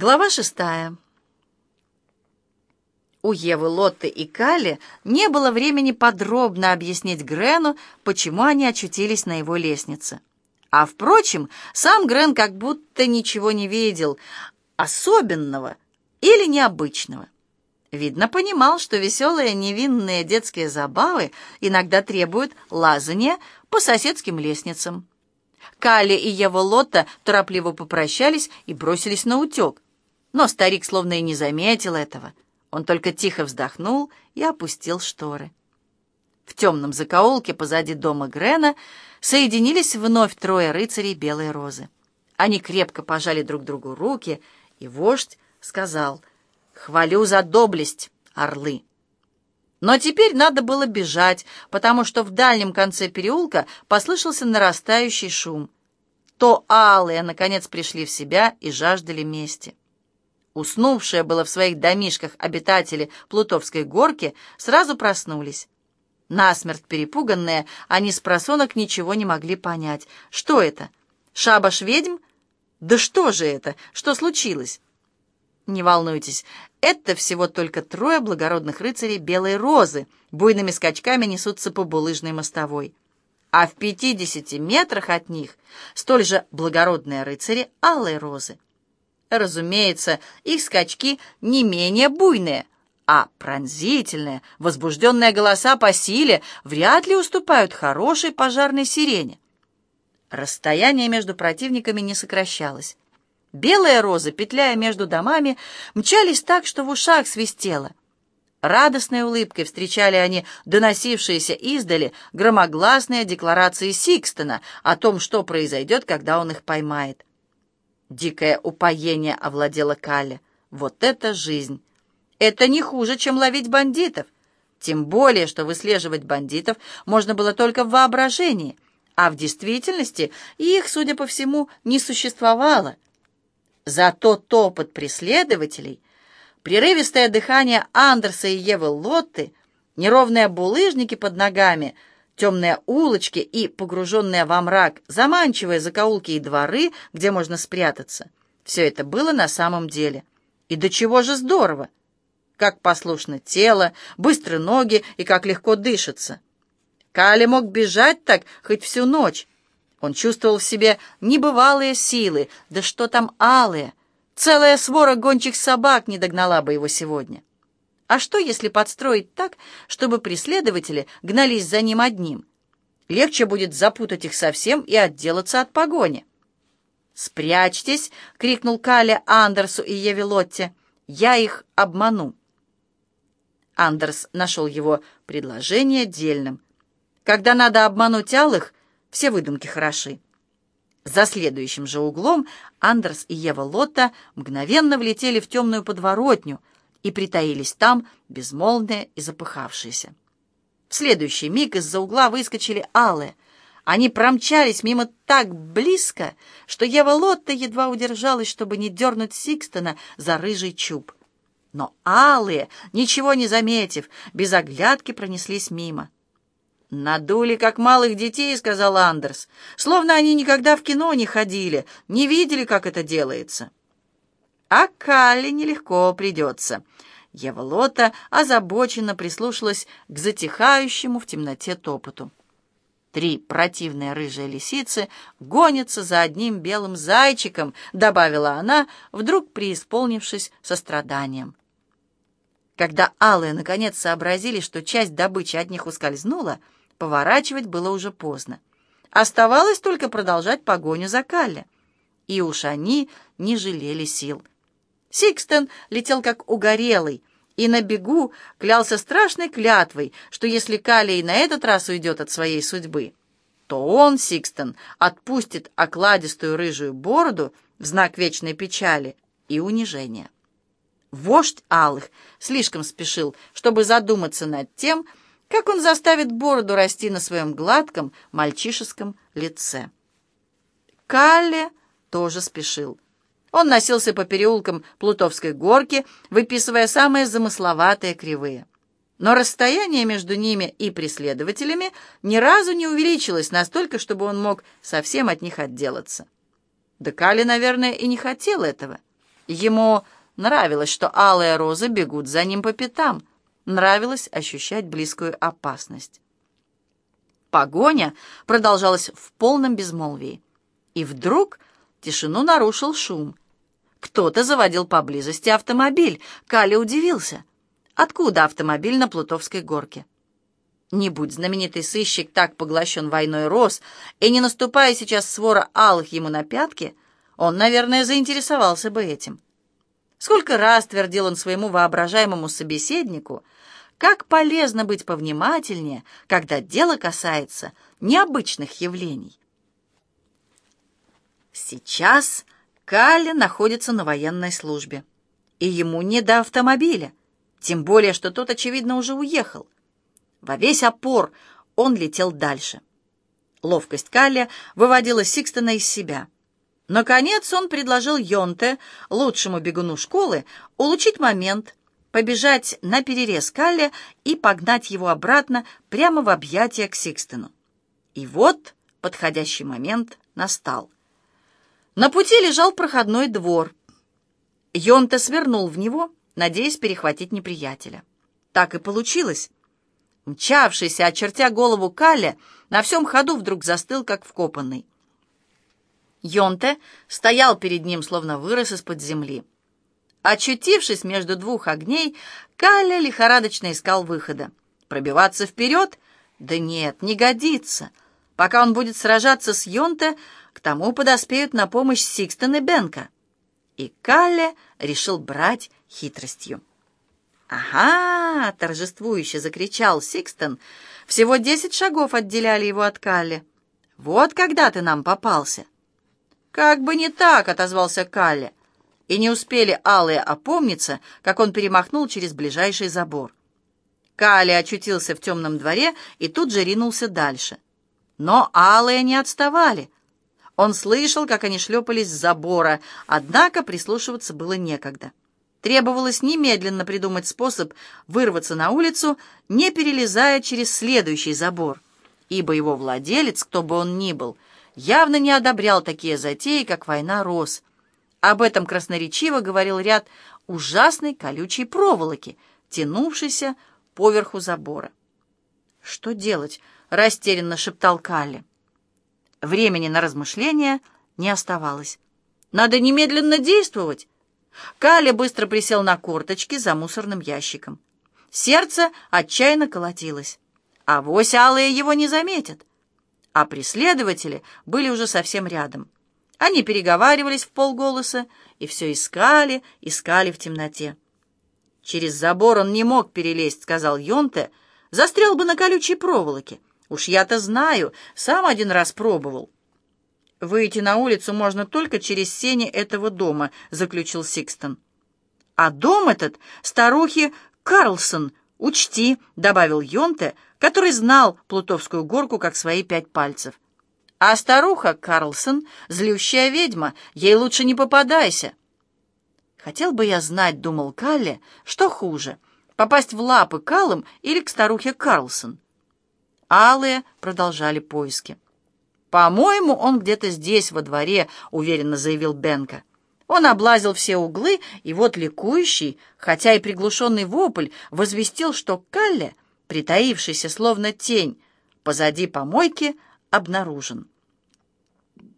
Глава шестая. У Евы, Лотты и Калли не было времени подробно объяснить Грену, почему они очутились на его лестнице. А, впрочем, сам Грен как будто ничего не видел особенного или необычного. Видно, понимал, что веселые невинные детские забавы иногда требуют лазания по соседским лестницам. Калли и Ева Лотта торопливо попрощались и бросились на утек. Но старик словно и не заметил этого. Он только тихо вздохнул и опустил шторы. В темном закоулке позади дома Грена соединились вновь трое рыцарей Белой Розы. Они крепко пожали друг другу руки, и вождь сказал «Хвалю за доблесть, орлы!» Но теперь надо было бежать, потому что в дальнем конце переулка послышался нарастающий шум. То алые, наконец, пришли в себя и жаждали мести. Уснувшие было в своих домишках обитатели Плутовской горки сразу проснулись. Насмерть перепуганные, они с просонок ничего не могли понять. Что это? Шабаш ведьм? Да что же это? Что случилось? Не волнуйтесь, это всего только трое благородных рыцарей Белой Розы, буйными скачками несутся по булыжной мостовой. А в пятидесяти метрах от них столь же благородные рыцари Алой Розы. Разумеется, их скачки не менее буйные, а пронзительные, возбужденные голоса по силе вряд ли уступают хорошей пожарной сирене. Расстояние между противниками не сокращалось. Белые розы, петляя между домами, мчались так, что в ушах свистело. Радостной улыбкой встречали они доносившиеся издали громогласные декларации Сикстона о том, что произойдет, когда он их поймает. Дикое упоение овладело Калле. Вот это жизнь! Это не хуже, чем ловить бандитов. Тем более, что выслеживать бандитов можно было только в воображении, а в действительности их, судя по всему, не существовало. Зато топот преследователей, прерывистое дыхание Андерса и Евы Лотты, неровные булыжники под ногами — темные улочки и погруженные во мрак, заманчивые закоулки и дворы, где можно спрятаться. Все это было на самом деле. И до чего же здорово! Как послушно тело, быстрые ноги и как легко дышится. Кали мог бежать так хоть всю ночь. Он чувствовал в себе небывалые силы, да что там алые. Целая свора гончих собак не догнала бы его сегодня. А что, если подстроить так, чтобы преследователи гнались за ним одним? Легче будет запутать их совсем и отделаться от погони. «Спрячьтесь!» — крикнул Каля Андерсу и Еве Лотте. «Я их обману!» Андерс нашел его предложение дельным. Когда надо обмануть алых, все выдумки хороши. За следующим же углом Андерс и Ева Лотта мгновенно влетели в темную подворотню — и притаились там, безмолвные и запыхавшиеся. В следующий миг из-за угла выскочили алые. Они промчались мимо так близко, что Ева Лотта едва удержалась, чтобы не дернуть Сикстона за рыжий чуб. Но алые, ничего не заметив, без оглядки пронеслись мимо. «Надули, как малых детей», — сказал Андерс, «словно они никогда в кино не ходили, не видели, как это делается». А Калле нелегко придется. Ева Лота озабоченно прислушалась к затихающему в темноте топоту. Три противные рыжие лисицы гонятся за одним белым зайчиком, добавила она, вдруг преисполнившись состраданием. Когда алые наконец сообразили, что часть добычи от них ускользнула, поворачивать было уже поздно. Оставалось только продолжать погоню за Калле. И уж они не жалели сил. Сикстен летел как угорелый, и на бегу клялся страшной клятвой, что если Калий на этот раз уйдет от своей судьбы, то он, Сикстен, отпустит окладистую рыжую бороду в знак вечной печали и унижения. Вождь Алых слишком спешил, чтобы задуматься над тем, как он заставит бороду расти на своем гладком мальчишеском лице. Калле тоже спешил. Он носился по переулкам Плутовской горки, выписывая самые замысловатые кривые. Но расстояние между ними и преследователями ни разу не увеличилось настолько, чтобы он мог совсем от них отделаться. Да Кали, наверное, и не хотел этого. Ему нравилось, что алые розы бегут за ним по пятам. Нравилось ощущать близкую опасность. Погоня продолжалась в полном безмолвии. И вдруг тишину нарушил шум. Кто-то заводил поблизости автомобиль. Кали удивился. Откуда автомобиль на Плутовской горке? Не будь знаменитый сыщик так поглощен войной роз, и не наступая сейчас свора алых ему на пятки, он, наверное, заинтересовался бы этим. Сколько раз твердил он своему воображаемому собеседнику, как полезно быть повнимательнее, когда дело касается необычных явлений. Сейчас Калли находится на военной службе, и ему не до автомобиля, тем более, что тот, очевидно, уже уехал. Во весь опор он летел дальше. Ловкость Калли выводила Сикстона из себя. Наконец он предложил Йонте, лучшему бегуну школы, улучшить момент, побежать на перерез Калле и погнать его обратно прямо в объятия к Сикстену. И вот подходящий момент настал. На пути лежал проходной двор. Йонте свернул в него, надеясь перехватить неприятеля. Так и получилось. Мчавшийся, очертя голову Калля, на всем ходу вдруг застыл, как вкопанный. Йонте стоял перед ним, словно вырос из-под земли. Очутившись между двух огней, Калля лихорадочно искал выхода. Пробиваться вперед? Да нет, не годится. Пока он будет сражаться с Йонте, к тому подоспеют на помощь Сикстон и Бенка. И Калле решил брать хитростью. «Ага!» — торжествующе закричал Сикстон. «Всего десять шагов отделяли его от Калли. Вот когда ты нам попался!» «Как бы не так!» — отозвался Калли. И не успели алые опомниться, как он перемахнул через ближайший забор. Калли очутился в темном дворе и тут же ринулся дальше. Но алые не отставали. Он слышал, как они шлепались с забора, однако прислушиваться было некогда. Требовалось немедленно придумать способ вырваться на улицу, не перелезая через следующий забор, ибо его владелец, кто бы он ни был, явно не одобрял такие затеи, как война роз. Об этом красноречиво говорил ряд ужасной колючей проволоки, тянувшейся поверху забора. «Что делать?» — растерянно шептал Калли. Времени на размышления не оставалось. «Надо немедленно действовать!» Каля быстро присел на корточки за мусорным ящиком. Сердце отчаянно колотилось. А вось алые его не заметят. А преследователи были уже совсем рядом. Они переговаривались в полголоса и все искали, искали в темноте. «Через забор он не мог перелезть», — сказал Йонте. «Застрял бы на колючей проволоке. Уж я-то знаю, сам один раз пробовал». «Выйти на улицу можно только через сени этого дома», — заключил Сикстон. «А дом этот старухи Карлсон, учти», — добавил Йонте, который знал Плутовскую горку как свои пять пальцев. «А старуха Карлсон — злющая ведьма, ей лучше не попадайся». «Хотел бы я знать», — думал Калли, — «что хуже, попасть в лапы Калым или к старухе Карлсон?» Алые продолжали поиски. «По-моему, он где-то здесь, во дворе», — уверенно заявил Бенка. Он облазил все углы, и вот ликующий, хотя и приглушенный вопль, возвестил, что Калле, притаившийся словно тень, позади помойки, обнаружен.